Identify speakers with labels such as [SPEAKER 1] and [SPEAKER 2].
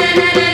[SPEAKER 1] na na na